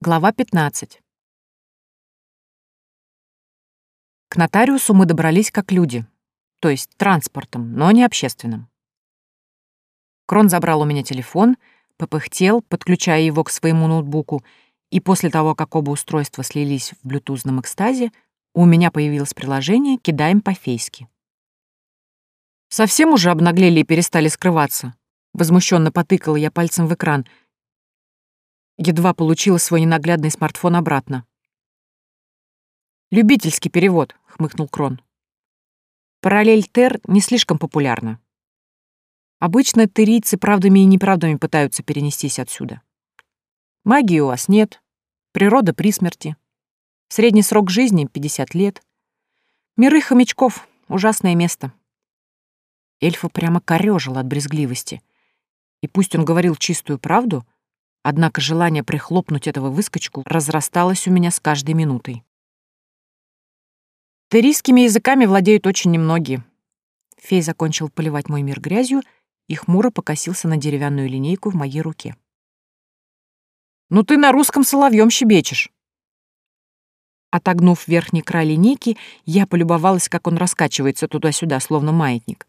Глава 15. К нотариусу мы добрались как люди, то есть транспортом, но не общественным. Крон забрал у меня телефон, попыхтел, подключая его к своему ноутбуку, и после того, как оба устройства слились в блютузном экстазе, у меня появилось приложение «Кидаем по-фейски». Совсем уже обнаглели и перестали скрываться. Возмущенно потыкала я пальцем в экран — Едва получила свой ненаглядный смартфон обратно. «Любительский перевод», — хмыкнул Крон. «Параллель Тер не слишком популярна. Обычно терийцы правдами и неправдами пытаются перенестись отсюда. Магии у вас нет, природа при смерти. Средний срок жизни — 50 лет. Миры хомячков — ужасное место». Эльфа прямо корёжил от брезгливости. И пусть он говорил чистую правду — Однако желание прихлопнуть этого выскочку разрасталось у меня с каждой минутой. Терийскими языками владеют очень немногие. Фей закончил поливать мой мир грязью и хмуро покосился на деревянную линейку в моей руке. «Ну ты на русском соловьем щебечешь!» Отогнув верхний край линейки, я полюбовалась, как он раскачивается туда-сюда, словно маятник.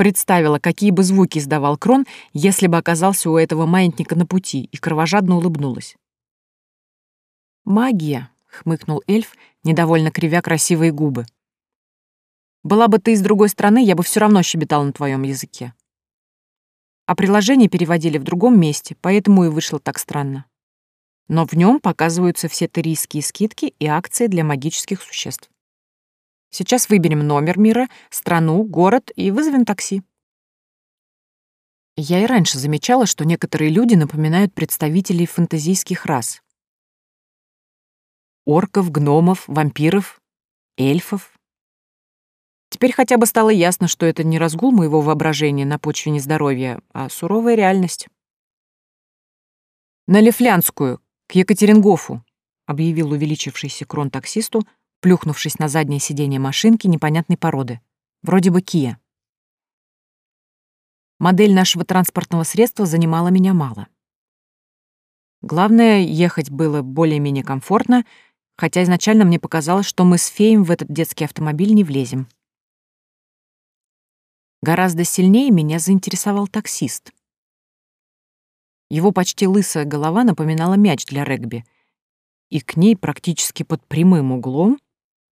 Представила, какие бы звуки издавал Крон, если бы оказался у этого маятника на пути, и кровожадно улыбнулась. «Магия», — хмыкнул эльф, недовольно кривя красивые губы. «Была бы ты из другой страны, я бы все равно щебетал на твоем языке». А приложение переводили в другом месте, поэтому и вышло так странно. Но в нем показываются все терийские скидки и акции для магических существ. Сейчас выберем номер мира, страну, город и вызовем такси. Я и раньше замечала, что некоторые люди напоминают представителей фантазийских рас. Орков, гномов, вампиров, эльфов. Теперь хотя бы стало ясно, что это не разгул моего воображения на почве нездоровья, а суровая реальность. «На Лифлянскую, к Екатерингофу», — объявил увеличившийся крон таксисту, плюхнувшись на заднее сиденье машинки непонятной породы, вроде бы Kia. Модель нашего транспортного средства занимала меня мало. Главное, ехать было более-менее комфортно, хотя изначально мне показалось, что мы с Феем в этот детский автомобиль не влезем. Гораздо сильнее меня заинтересовал таксист. Его почти лысая голова напоминала мяч для регби, и к ней практически под прямым углом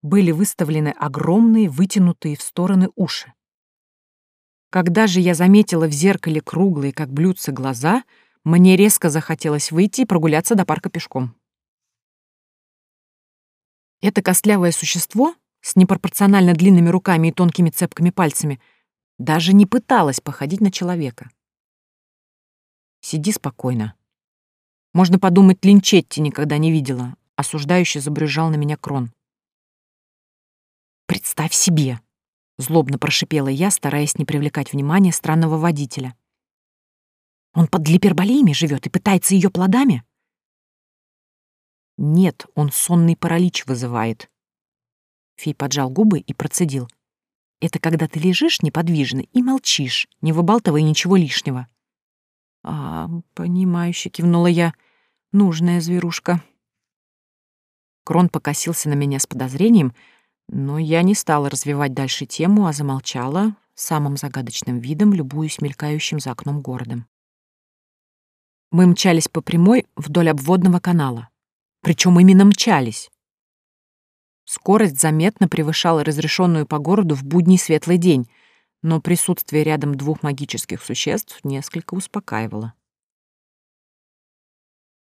были выставлены огромные, вытянутые в стороны уши. Когда же я заметила в зеркале круглые, как блюдца, глаза, мне резко захотелось выйти и прогуляться до парка пешком. Это костлявое существо с непропорционально длинными руками и тонкими цепкими пальцами даже не пыталось походить на человека. Сиди спокойно. Можно подумать, Линчетти никогда не видела. Осуждающий забрюжал на меня крон. «Представь себе!» — злобно прошипела я, стараясь не привлекать внимания странного водителя. «Он под липерболиями живет и пытается ее плодами?» «Нет, он сонный паралич вызывает». Фей поджал губы и процедил. «Это когда ты лежишь неподвижно и молчишь, не выбалтывая ничего лишнего». «А, понимающе», — кивнула я. «Нужная зверушка». Крон покосился на меня с подозрением — но я не стала развивать дальше тему, а замолчала, самым загадочным видом любуясь мелькающим за окном городом. Мы мчались по прямой вдоль обводного канала. Причем именно мчались. Скорость заметно превышала разрешенную по городу в будний светлый день, но присутствие рядом двух магических существ несколько успокаивало.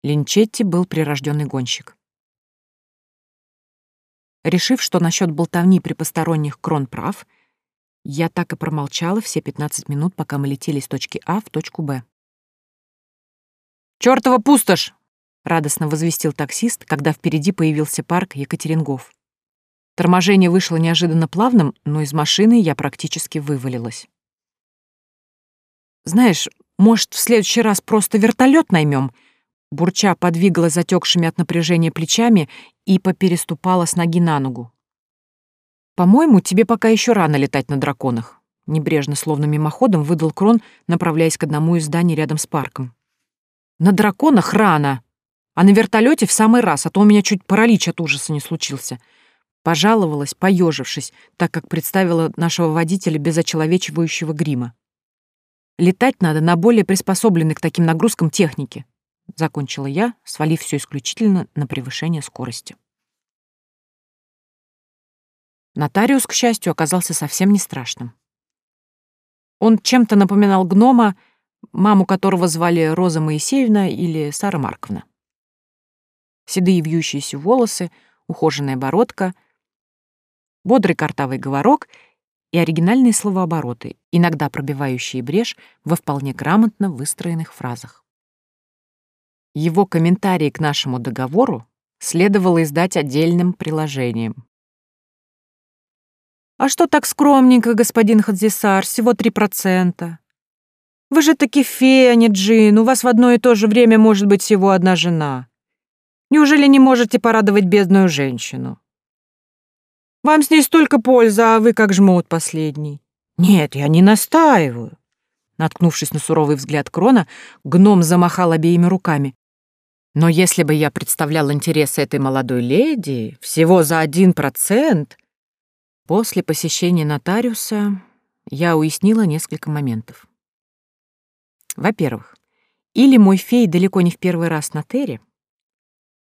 Линчетти был прирожденный гонщик. Решив, что насчет болтовни при посторонних крон прав, я так и промолчала все 15 минут, пока мы летели с точки А в точку Б. «Чёртова пустошь!» — радостно возвестил таксист, когда впереди появился парк Екатерингов. Торможение вышло неожиданно плавным, но из машины я практически вывалилась. «Знаешь, может, в следующий раз просто вертолет наймем? Бурча подвигала затекшими от напряжения плечами и попереступала с ноги на ногу. «По-моему, тебе пока еще рано летать на драконах», — небрежно, словно мимоходом, выдал Крон, направляясь к одному из зданий рядом с парком. «На драконах рано!» А на вертолете в самый раз, а то у меня чуть паралич от ужаса не случился. Пожаловалась, поежившись, так как представила нашего водителя без очеловечивающего грима. Летать надо на более приспособленной к таким нагрузкам технике, закончила я, свалив все исключительно на превышение скорости. Нотариус, к счастью, оказался совсем не страшным. Он чем-то напоминал гнома, маму которого звали Роза Моисеевна или Сара Марковна. Седые вьющиеся волосы, ухоженная бородка, бодрый картавый говорок и оригинальные словообороты, иногда пробивающие брешь во вполне грамотно выстроенных фразах. Его комментарии к нашему договору следовало издать отдельным приложением. «А что так скромненько, господин Хадзисар, всего три процента? Вы же таки фея, а не джин, у вас в одно и то же время может быть всего одна жена. Неужели не можете порадовать бедную женщину? Вам с ней столько пользы, а вы как жмут последний. Нет, я не настаиваю. Наткнувшись на суровый взгляд Крона, гном замахал обеими руками. Но если бы я представлял интересы этой молодой леди всего за один процент... После посещения нотариуса я уяснила несколько моментов. Во-первых, или мой фей далеко не в первый раз на Терре,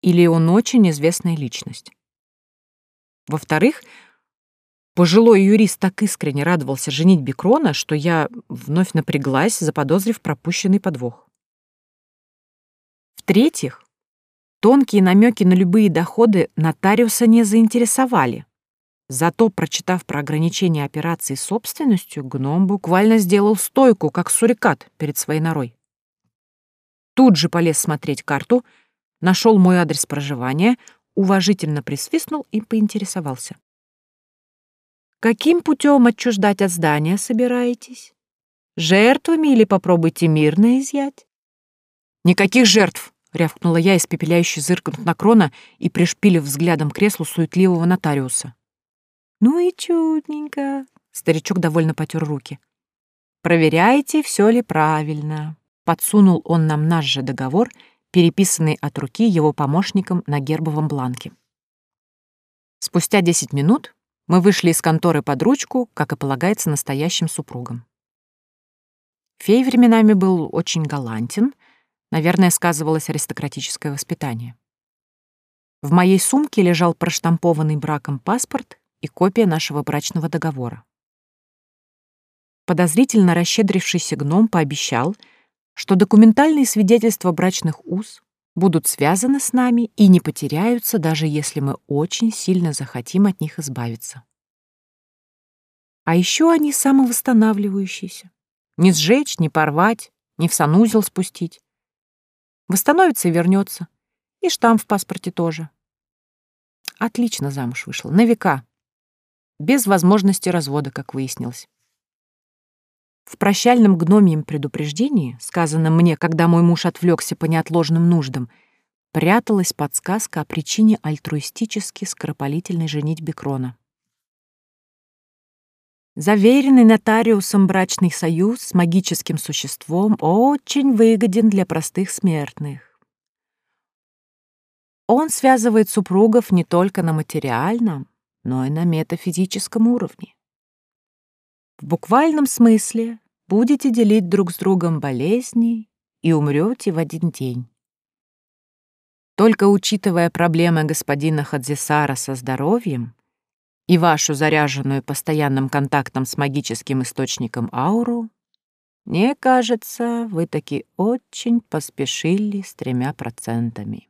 или он очень известная личность. Во-вторых, пожилой юрист так искренне радовался женить Бекрона, что я вновь напряглась, заподозрив пропущенный подвох. В-третьих, тонкие намеки на любые доходы нотариуса не заинтересовали. Зато, прочитав про ограничение операций собственностью, гном буквально сделал стойку, как сурикат перед своей норой. Тут же полез смотреть карту — нашел мой адрес проживания, уважительно присвистнул и поинтересовался. «Каким путем отчуждать от здания собираетесь? Жертвами или попробуйте мирно изъять?» «Никаких жертв!» — рявкнула я, испепеляюще зыркнув на крона и пришпилив взглядом креслу суетливого нотариуса. «Ну и чудненько!» — старичок довольно потер руки. «Проверяйте, все ли правильно». Подсунул он нам наш же договор — переписанный от руки его помощником на гербовом бланке. Спустя 10 минут мы вышли из конторы под ручку, как и полагается настоящим супругам. Фей временами был очень галантен, наверное, сказывалось аристократическое воспитание. В моей сумке лежал проштампованный браком паспорт и копия нашего брачного договора. Подозрительно расщедрившийся гном пообещал — что документальные свидетельства брачных уз будут связаны с нами и не потеряются, даже если мы очень сильно захотим от них избавиться. А еще они самовосстанавливающиеся. Не сжечь, не порвать, не в санузел спустить. Восстановится и вернется. И штамп в паспорте тоже. Отлично замуж вышла, на века. Без возможности развода, как выяснилось. В прощальном гномьем предупреждении, сказанном мне, когда мой муж отвлекся по неотложным нуждам, пряталась подсказка о причине альтруистически скоропалительной женитьбы Крона. Заверенный нотариусом брачный союз с магическим существом очень выгоден для простых смертных. Он связывает супругов не только на материальном, но и на метафизическом уровне. В буквальном смысле будете делить друг с другом болезни и умрете в один день. Только учитывая проблемы господина Хадзисара со здоровьем и вашу заряженную постоянным контактом с магическим источником ауру, мне кажется, вы таки очень поспешили с тремя процентами.